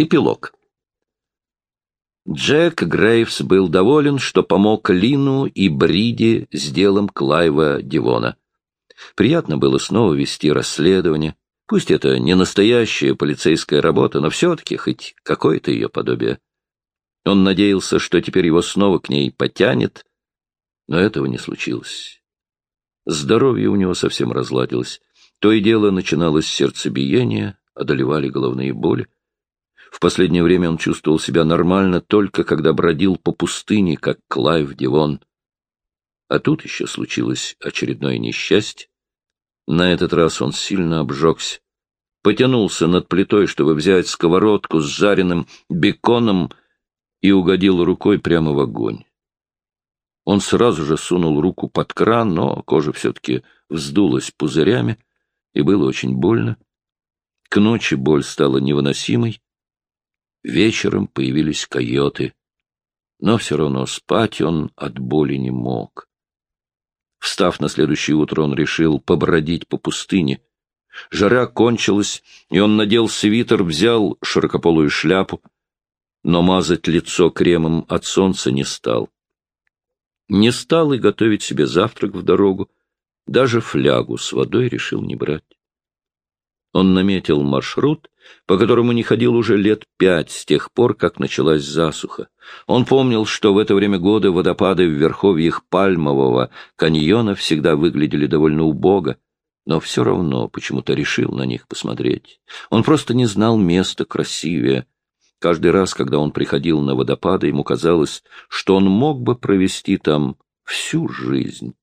Эпилог. Джек Грейвс был доволен, что помог Лину и Бриди с делом Клайва Дивона. Приятно было снова вести расследование. Пусть это не настоящая полицейская работа, но все-таки хоть какое-то ее подобие. Он надеялся, что теперь его снова к ней потянет, но этого не случилось. Здоровье у него совсем разладилось. То и дело начиналось сердцебиение, одолевали головные боли. В последнее время он чувствовал себя нормально только когда бродил по пустыне, как Клайв Дивон. А тут еще случилось очередное несчастье. На этот раз он сильно обжегся. Потянулся над плитой, чтобы взять сковородку с жареным беконом, и угодил рукой прямо в огонь. Он сразу же сунул руку под кран, но кожа все-таки вздулась пузырями, и было очень больно. К ночи боль стала невыносимой. Вечером появились койоты, но все равно спать он от боли не мог. Встав на следующее утро, он решил побродить по пустыне. Жара кончилась, и он надел свитер, взял широкополую шляпу, но мазать лицо кремом от солнца не стал. Не стал и готовить себе завтрак в дорогу, даже флягу с водой решил не брать. Он наметил маршрут, по которому не ходил уже лет пять с тех пор, как началась засуха. Он помнил, что в это время года водопады в верховьях Пальмового каньона всегда выглядели довольно убого, но все равно почему-то решил на них посмотреть. Он просто не знал места красивее. Каждый раз, когда он приходил на водопады, ему казалось, что он мог бы провести там всю жизнь.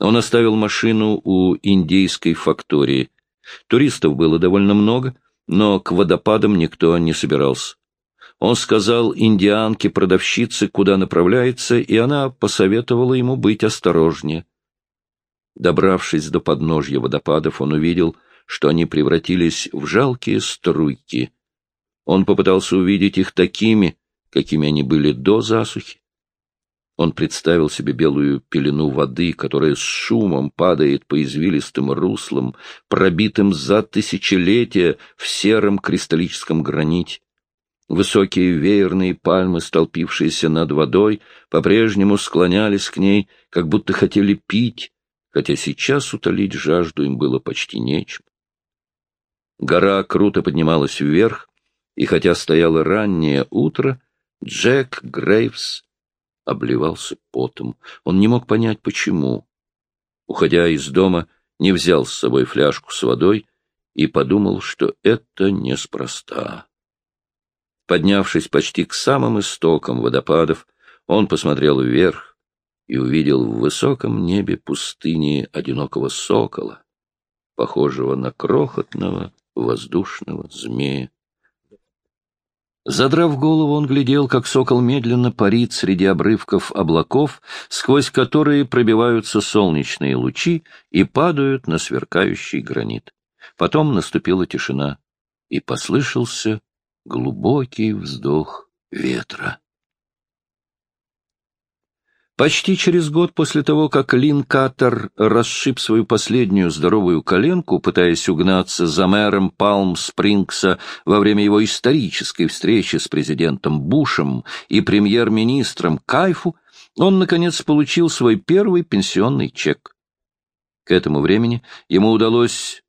Он оставил машину у индейской фактории, Туристов было довольно много, но к водопадам никто не собирался. Он сказал индианке-продавщице, куда направляется, и она посоветовала ему быть осторожнее. Добравшись до подножья водопадов, он увидел, что они превратились в жалкие струйки. Он попытался увидеть их такими, какими они были до засухи, он представил себе белую пелену воды, которая с шумом падает по извилистым руслам, пробитым за тысячелетия в сером кристаллическом граните. Высокие веерные пальмы, столпившиеся над водой, по-прежнему склонялись к ней, как будто хотели пить, хотя сейчас утолить жажду им было почти нечем. Гора круто поднималась вверх, и хотя стояло раннее утро, Джек Грейвс обливался потом. Он не мог понять, почему. Уходя из дома, не взял с собой фляжку с водой и подумал, что это неспроста. Поднявшись почти к самым истокам водопадов, он посмотрел вверх и увидел в высоком небе пустыни одинокого сокола, похожего на крохотного воздушного змея. Задрав голову, он глядел, как сокол медленно парит среди обрывков облаков, сквозь которые пробиваются солнечные лучи и падают на сверкающий гранит. Потом наступила тишина, и послышался глубокий вздох ветра. Почти через год после того, как Лин Каттер расшиб свою последнюю здоровую коленку, пытаясь угнаться за мэром Палм-Спрингса во время его исторической встречи с президентом Бушем и премьер-министром Кайфу, он, наконец, получил свой первый пенсионный чек. К этому времени ему удалось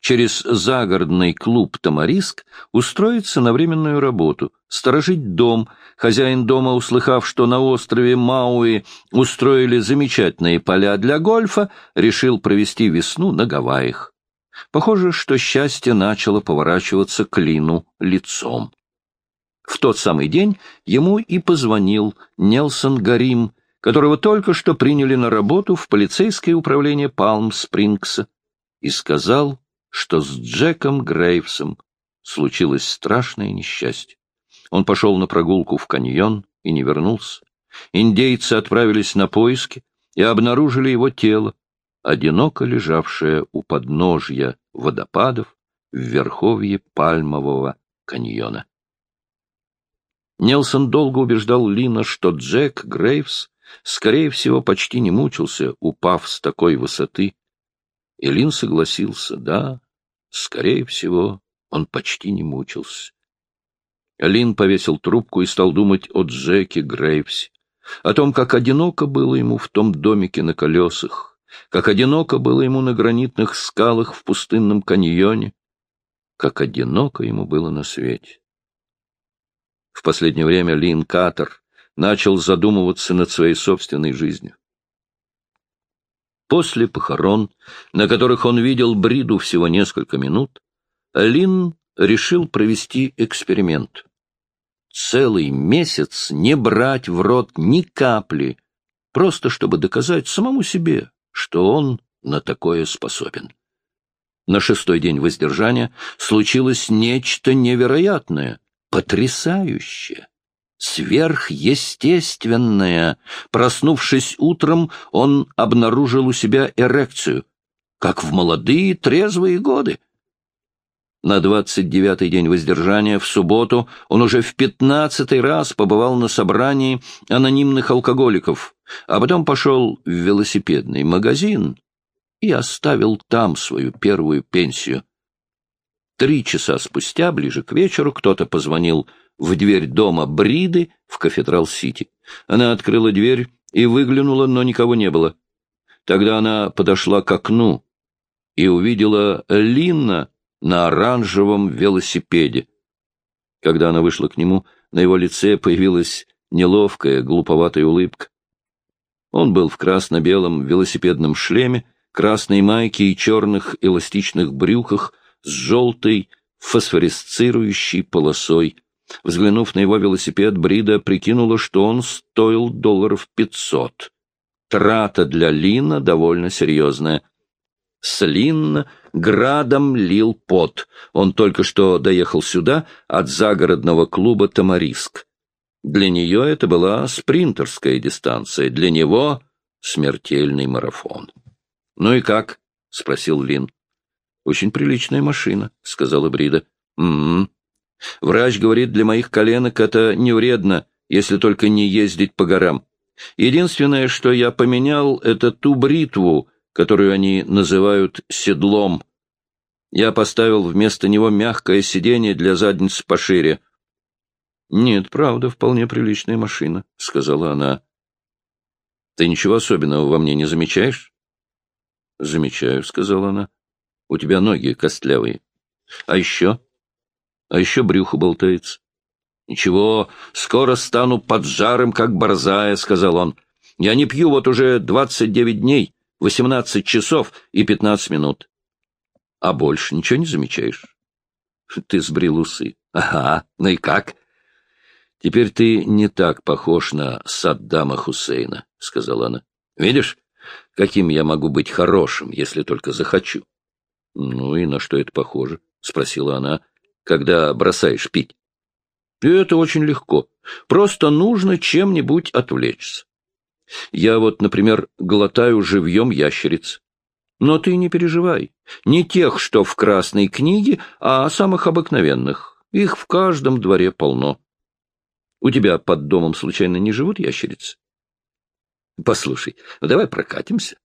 через загородный клуб «Тамариск» устроиться на временную работу, сторожить дом. Хозяин дома, услыхав, что на острове Мауи устроили замечательные поля для гольфа, решил провести весну на Гавайях. Похоже, что счастье начало поворачиваться к Лину лицом. В тот самый день ему и позвонил Нелсон Гарим, которого только что приняли на работу в полицейское управление Палм-Спрингса, и сказал, что с Джеком Грейвсом случилось страшное несчастье. Он пошел на прогулку в каньон и не вернулся. Индейцы отправились на поиски и обнаружили его тело, одиноко лежавшее у подножья водопадов в верховье Пальмового каньона. Нелсон долго убеждал Лина, что Джек Грейвс, скорее всего, почти не мучился, упав с такой высоты, Илин согласился, да, скорее всего, Он почти не мучился. Лин повесил трубку и стал думать о Джеке Грейвсе, о том, как одиноко было ему в том домике на колесах, как одиноко было ему на гранитных скалах в пустынном каньоне, как одиноко ему было на свете. В последнее время Лин Катер начал задумываться над своей собственной жизнью. После похорон, на которых он видел Бриду всего несколько минут, Лин решил провести эксперимент. Целый месяц не брать в рот ни капли, просто чтобы доказать самому себе, что он на такое способен. На шестой день воздержания случилось нечто невероятное, потрясающее, сверхъестественное. Проснувшись утром, он обнаружил у себя эрекцию, как в молодые трезвые годы. На двадцать девятый день воздержания, в субботу, он уже в пятнадцатый раз побывал на собрании анонимных алкоголиков, а потом пошел в велосипедный магазин и оставил там свою первую пенсию. Три часа спустя, ближе к вечеру, кто-то позвонил в дверь дома Бриды в Кафедрал-Сити. Она открыла дверь и выглянула, но никого не было. Тогда она подошла к окну и увидела Линна на оранжевом велосипеде. Когда она вышла к нему, на его лице появилась неловкая, глуповатая улыбка. Он был в красно-белом велосипедном шлеме, красной майке и черных эластичных брюках с желтой фосфоресцирующей полосой. Взглянув на его велосипед, Брида прикинула, что он стоил долларов пятьсот. Трата для Лина довольно серьезная. С Линна градом лил пот. Он только что доехал сюда от загородного клуба «Тамариск». Для нее это была спринтерская дистанция, для него — смертельный марафон. «Ну и как?» — спросил Лин. «Очень приличная машина», — сказала Брида. «М-м. Врач говорит, для моих коленок это не вредно, если только не ездить по горам. Единственное, что я поменял, это ту бритву, которую они называют седлом. Я поставил вместо него мягкое сиденье для задницы пошире. — Нет, правда, вполне приличная машина, — сказала она. — Ты ничего особенного во мне не замечаешь? — Замечаю, — сказала она. — У тебя ноги костлявые. — А еще? — А еще брюхо болтается. — Ничего, скоро стану поджарым, как борзая, — сказал он. — Я не пью вот уже двадцать девять дней, восемнадцать часов и пятнадцать минут. — А больше ничего не замечаешь? — Ты сбрил усы. — Ага, ну и как? — Теперь ты не так похож на Саддама Хусейна, — сказала она. — Видишь? Каким я могу быть хорошим, если только захочу? — Ну и на что это похоже? — спросила она, — когда бросаешь пить. — Это очень легко. Просто нужно чем-нибудь отвлечься. Я вот, например, глотаю живьем ящериц. Но ты не переживай. Не тех, что в красной книге, а самых обыкновенных. Их в каждом дворе полно. У тебя под домом случайно не живут ящерицы? Послушай, давай прокатимся.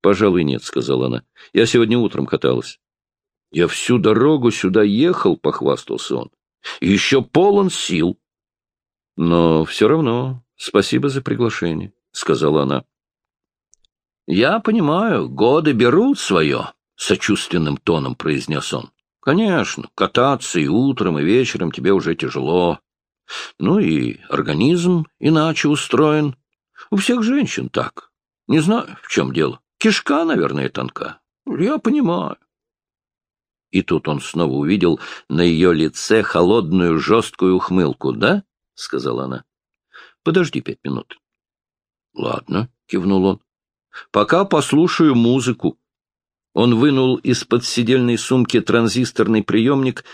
Пожалуй, нет, сказала она. Я сегодня утром каталась. Я всю дорогу сюда ехал, похвастался он. еще полон сил. Но все равно спасибо за приглашение, сказала она. Я понимаю, годы берут свое, сочувственным тоном произнес он. Конечно, кататься и утром, и вечером тебе уже тяжело. Ну и организм иначе устроен. У всех женщин так. Не знаю, в чем дело. Кишка, наверное, тонка. Я понимаю. И тут он снова увидел на ее лице холодную жесткую ухмылку. «Да?» — сказала она. «Подожди пять минут». «Ладно», — кивнул он. «Пока послушаю музыку». Он вынул из-под сидельной сумки транзисторный приемник,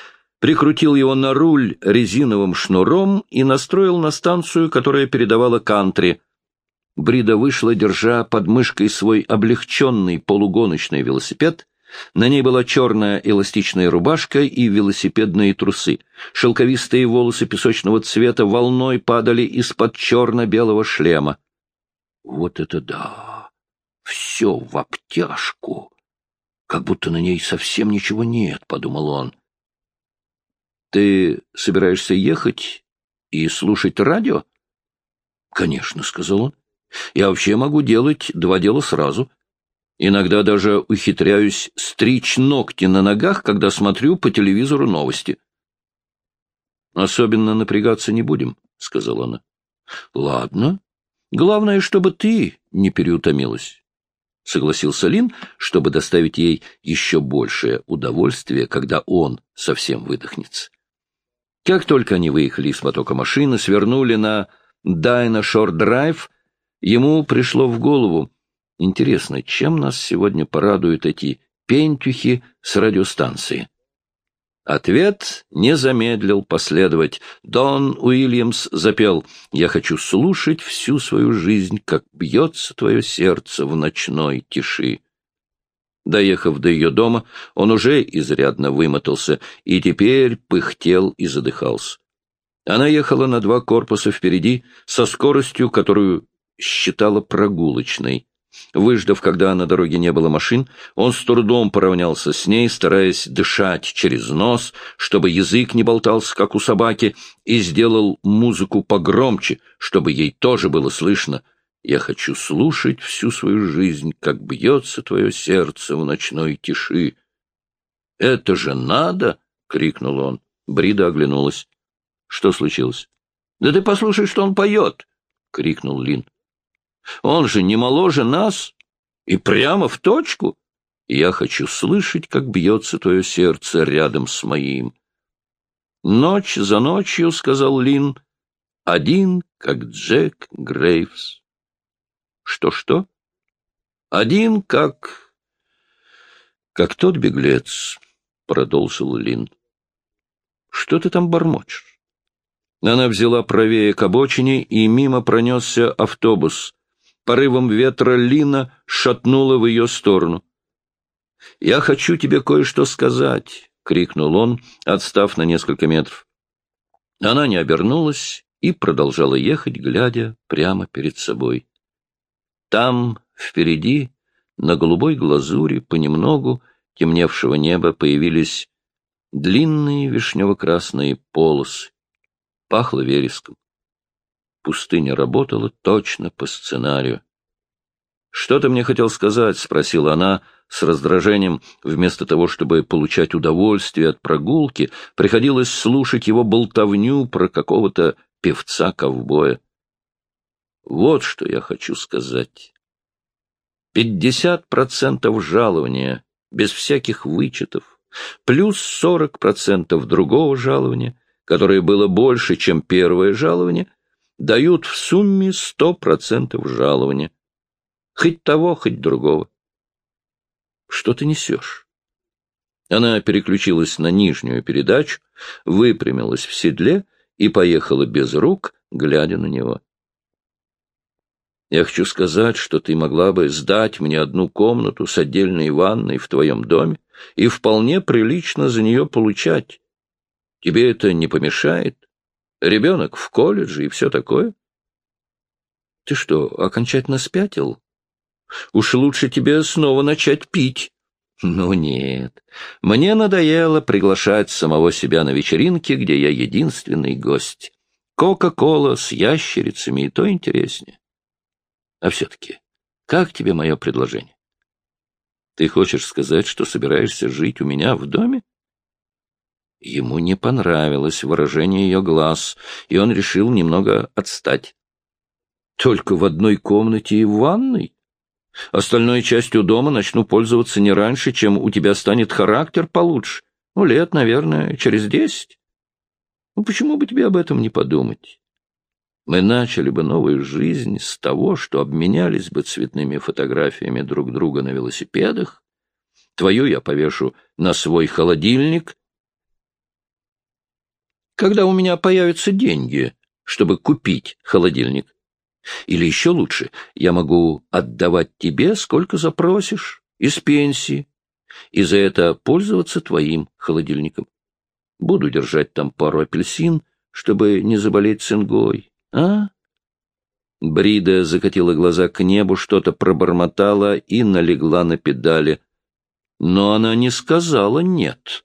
прикрутил его на руль резиновым шнуром и настроил на станцию, которая передавала кантри — Брида вышла, держа под мышкой свой облегченный полугоночный велосипед. На ней была черная эластичная рубашка и велосипедные трусы. Шелковистые волосы песочного цвета волной падали из-под черно-белого шлема. Вот это да! Все в обтяжку! Как будто на ней совсем ничего нет, — подумал он. Ты собираешься ехать и слушать радио? — Конечно, — сказал он. — Я вообще могу делать два дела сразу. Иногда даже ухитряюсь стричь ногти на ногах, когда смотрю по телевизору новости. — Особенно напрягаться не будем, — сказала она. — Ладно. Главное, чтобы ты не переутомилась. — согласился Лин, чтобы доставить ей еще большее удовольствие, когда он совсем выдохнется. Как только они выехали из потока машины, свернули на Дайна Шор Драйв, ему пришло в голову, интересно, чем нас сегодня порадуют эти пентюхи с радиостанции? Ответ не замедлил последовать. Дон Уильямс запел «Я хочу слушать всю свою жизнь, как бьется твое сердце в ночной тиши». Доехав до ее дома, он уже изрядно вымотался и теперь пыхтел и задыхался. Она ехала на два корпуса впереди со скоростью, которую считала прогулочной. Выждав, когда на дороге не было машин, он с трудом поравнялся с ней, стараясь дышать через нос, чтобы язык не болтался, как у собаки, и сделал музыку погромче, чтобы ей тоже было слышно. «Я хочу слушать всю свою жизнь, как бьется твое сердце в ночной тиши». «Это же надо!» — крикнул он. Брида оглянулась. «Что случилось?» «Да ты послушай, что он поет!» — крикнул Лин. Он же не моложе нас и прямо в точку. Я хочу слышать, как бьется твое сердце рядом с моим. Ночь за ночью, — сказал Лин, — один, как Джек Грейвс. Что-что? Один, как... как тот беглец, — продолжил Лин. Что ты там бормочешь? Она взяла правее к обочине, и мимо пронесся автобус. Порывом ветра Лина шатнула в ее сторону. «Я хочу тебе кое-что сказать», — крикнул он, отстав на несколько метров. Она не обернулась и продолжала ехать, глядя прямо перед собой. Там, впереди, на голубой глазури, понемногу темневшего неба появились длинные вишнево-красные полосы. Пахло вереском. Пустыня работала точно по сценарию. «Что ты мне хотел сказать?» — спросила она с раздражением. Вместо того, чтобы получать удовольствие от прогулки, приходилось слушать его болтовню про какого-то певца-ковбоя. «Вот что я хочу сказать. Пятьдесят процентов жалования, без всяких вычетов, плюс сорок процентов другого жалования, которое было больше, чем первое жалование, дают в сумме сто процентов жалования. Хоть того, хоть другого. Что ты несешь? Она переключилась на нижнюю передачу, выпрямилась в седле и поехала без рук, глядя на него. Я хочу сказать, что ты могла бы сдать мне одну комнату с отдельной ванной в твоем доме и вполне прилично за нее получать. Тебе это не помешает? Ребенок в колледже и все такое. Ты что, окончательно спятил? Уж лучше тебе снова начать пить. Ну нет, мне надоело приглашать самого себя на вечеринки, где я единственный гость. Кока-кола с ящерицами и то интереснее. А все-таки, как тебе мое предложение? Ты хочешь сказать, что собираешься жить у меня в доме? Ему не понравилось выражение ее глаз, и он решил немного отстать. «Только в одной комнате и в ванной? Остальной частью дома начну пользоваться не раньше, чем у тебя станет характер получше. Ну, лет, наверное, через десять. Ну, почему бы тебе об этом не подумать? Мы начали бы новую жизнь с того, что обменялись бы цветными фотографиями друг друга на велосипедах. Твою я повешу на свой холодильник — когда у меня появятся деньги, чтобы купить холодильник. Или еще лучше, я могу отдавать тебе, сколько запросишь, из пенсии, и за это пользоваться твоим холодильником. Буду держать там пару апельсин, чтобы не заболеть цингой, а? Брида закатила глаза к небу, что-то пробормотала и налегла на педали. Но она не сказала «нет».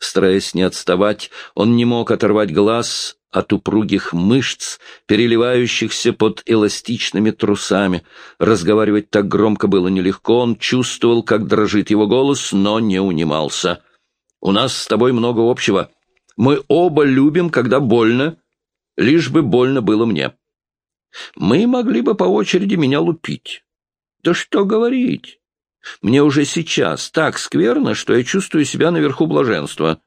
Стараясь не отставать, он не мог оторвать глаз от упругих мышц, переливающихся под эластичными трусами. Разговаривать так громко было нелегко, он чувствовал, как дрожит его голос, но не унимался. «У нас с тобой много общего. Мы оба любим, когда больно, лишь бы больно было мне. Мы могли бы по очереди меня лупить. Да что говорить!» Мне уже сейчас так скверно, что я чувствую себя наверху блаженства.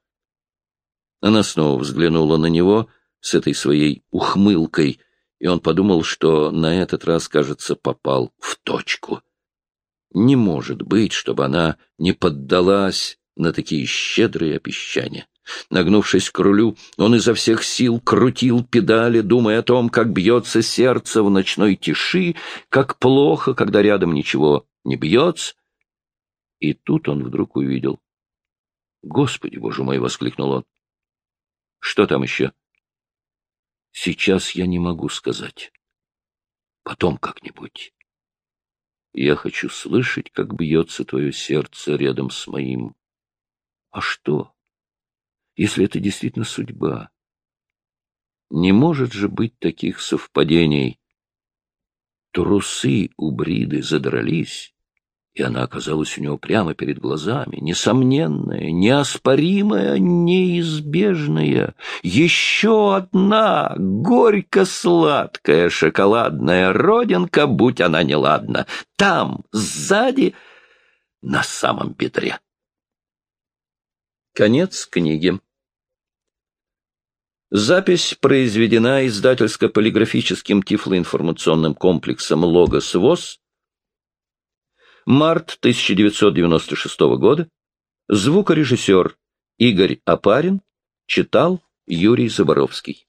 Она снова взглянула на него с этой своей ухмылкой, и он подумал, что на этот раз, кажется, попал в точку. Не может быть, чтобы она не поддалась на такие щедрые обещания. Нагнувшись к рулю, он изо всех сил крутил педали, думая о том, как бьется сердце в ночной тиши, как плохо, когда рядом ничего не бьется, и тут он вдруг увидел. «Господи, боже мой!» — воскликнул он. «Что там еще?» «Сейчас я не могу сказать. Потом как-нибудь. Я хочу слышать, как бьется твое сердце рядом с моим. А что, если это действительно судьба? Не может же быть таких совпадений. Трусы у Бриды задрались, и она оказалась у него прямо перед глазами, несомненная, неоспоримая, неизбежная, еще одна горько-сладкая шоколадная родинка, будь она неладна, там, сзади, на самом бедре. Конец книги. Запись произведена издательско-полиграфическим тифлоинформационным комплексом «Логос ВОЗ» Март 1996 года. Звукорежиссер Игорь Апарин читал Юрий Заборовский.